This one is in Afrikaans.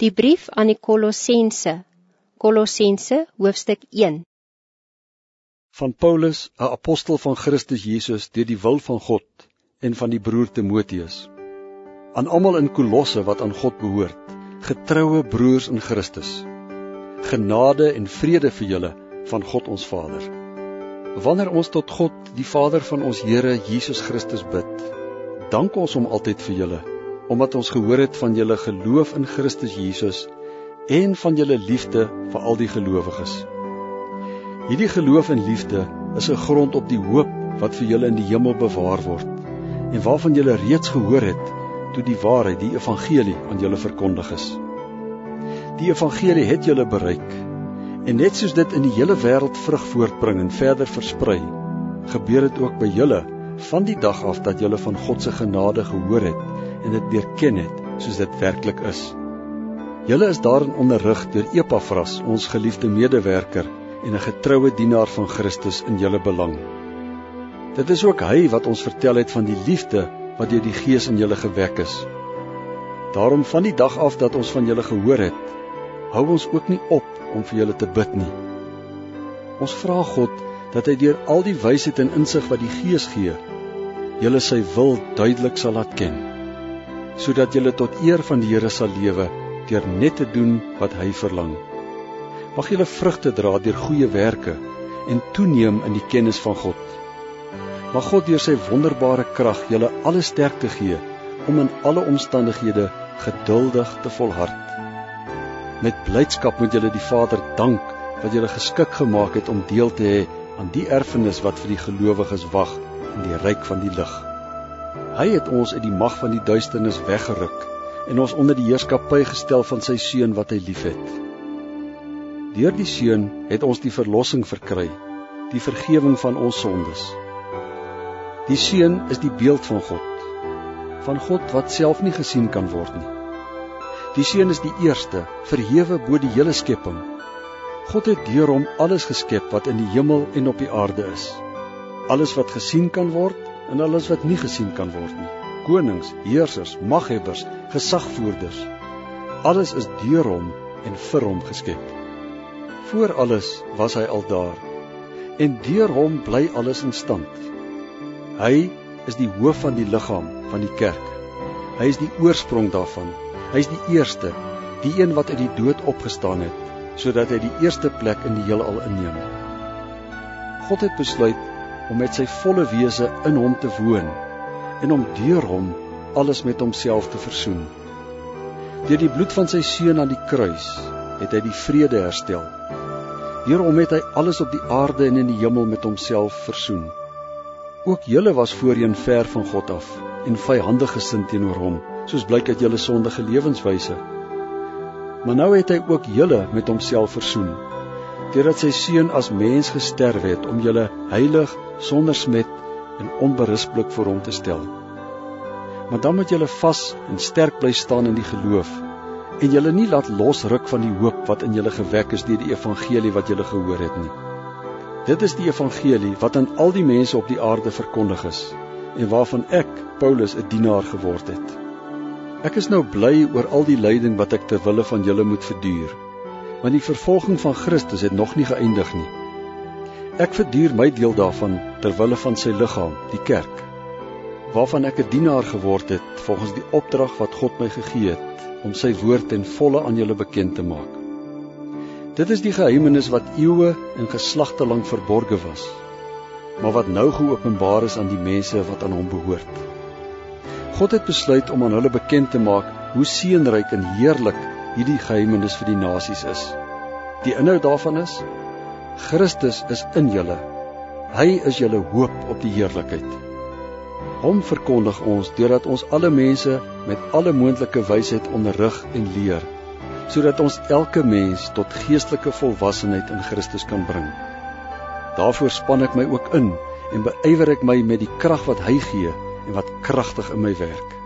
Die brief aan die Kolossense. Kolossense hoofstuk 1. Van Paulus, 'n apostel van Christus Jesus deur die wil van God en van die broer Timoteus. Aan almal in Kolosse wat aan God behoort, getroue broers in Christus. Genade en vrede vir julle van God ons Vader. Wanneer ons tot God, die Vader van ons Here Jesus Christus bid, dank ons hom altyd vir julle omdat ons gehoor het van julle geloof in Christus Jesus en van julle liefde vir al die gelowiges. Hierdie geloof en liefde is 'n grond op die hoop wat vir julle in die hemel bewaar word en waarvan julle reeds gehoor het toe die waarheid, die evangelie aan julle verkondig is. Die evangelie het julle bereik en net soos dit in die hele wêreld vrug voortbring en verder versprei, gebeur dit ook by julle van die dag af dat julle van God se genade gehoor het en dit deurken het soos dit werklik is. Julle is daarin onderrig deur Epafras, ons geliefde medewerker en 'n getroue dienaar van Christus in julle belang. Dit is ook hy wat ons vertel het van die liefde wat deur die Gees in julle gewek is. Daarom van die dag af dat ons van julle gehoor het, hou ons ook nie op om vir julle te bid nie. Ons vra God dat hy deur al die wysheid en insig wat die Gees gee, julle sy wil duidelik sal laat ken sodat julle tot eer van die Here sal lewe deur net te doen wat hy verlang. Mag julle vrugte dra deur goeie werke en toeneem in die kennis van God. Mag God deur sy wonderbare krag julle alle sterkte gee om in alle omstandighede geduldig te volhard. Met blydskap moet julle die Vader dank wat julle geskik gemaak het om deel te hê aan die erfenis wat vir die gelowiges wag in die ryk van die lig. Hy het ons uit die mag van die duisternis weggeruk en ons onder die heerskappy gestel van sy seun wat hy liefhet. Deur die seun het ons die verlossing verkry, die vergifnis van ons sondes. Die seun is die beeld van God, van God wat self nie gesien kan word nie. Die seun is die eerste, verhewe bo die hele skepping. God het deur hom alles geskep wat in die hemel en op die aarde is. Alles wat gesien kan word en alles wat nie gesien kan word nie. Konings, heersers, maghebbers, gesagvoerders. Alles is deur hom en vir hom geskep. Voor alles was hy al daar. En deur hom bly alles in stand. Hy is die hoof van die liggaam van die kerk. Hy is die oorsprong daarvan. Hy is die eerste, die een wat uit die dood opgestaan het, sodat hy die eerste plek in die heelal inneem. God het besluit om met sy volle wese in hom te woon en om deur hom alles met homself te versoen. Deur die bloed van sy seun aan die kruis het hy die vrede herstel. Deur hom het hy alles op die aarde en in die hemel met homself versoen. Ook julle was voorheen ver van God af en vyandig gesind teenoor hom, soos blyk uit julle sondige lewenswyse. Maar nou het hy ook julle met homself versoen deurdat sy seun as mens gesterf het om julle heilig sonder smet en onberispelik voor hom te stel. Maar dan moet julle vas en sterk bly staan in die geloof en julle nie laat losruk van die hoop wat in julle gewek is deur die evangelie wat julle gehoor het nie. Dit is die evangelie wat aan al die mense op die aarde verkondig is en waarvan ek Paulus 'n dienaar geword het. Ek is nou bly oor al die lyding wat ek ter wille van julle moet verduur want die vervolging van Christus het nog nie geëindig nie. Ek verduur my deel daarvan ter wille van sy liggaam, die kerk, waarvan ek 'n dienaar geword het volgens die opdrag wat God my gegee het om sy woord ten volle aan julle bekend te maak. Dit is die geheimnis wat eeue en geslagte lank verborge was, maar wat nou geopenbaar is aan die mense wat aan hom behoort. God het besluit om aan hulle bekend te maak hoe seënryk en heerlik hierdie geheimnis vir die nasies is. Die inhoud daarvan is Christus is in julle. Hy is julle hoop op die heerlikheid. Hom verkondig ons deurdat ons alle mense met alle moontlike wysheid onderrig en leer, sodat ons elke mens tot geestelike volwassenheid in Christus kan bring. Daarvoor span ek my ook in en beywer ek my met die krag wat hy gee en wat kragtig in my werk.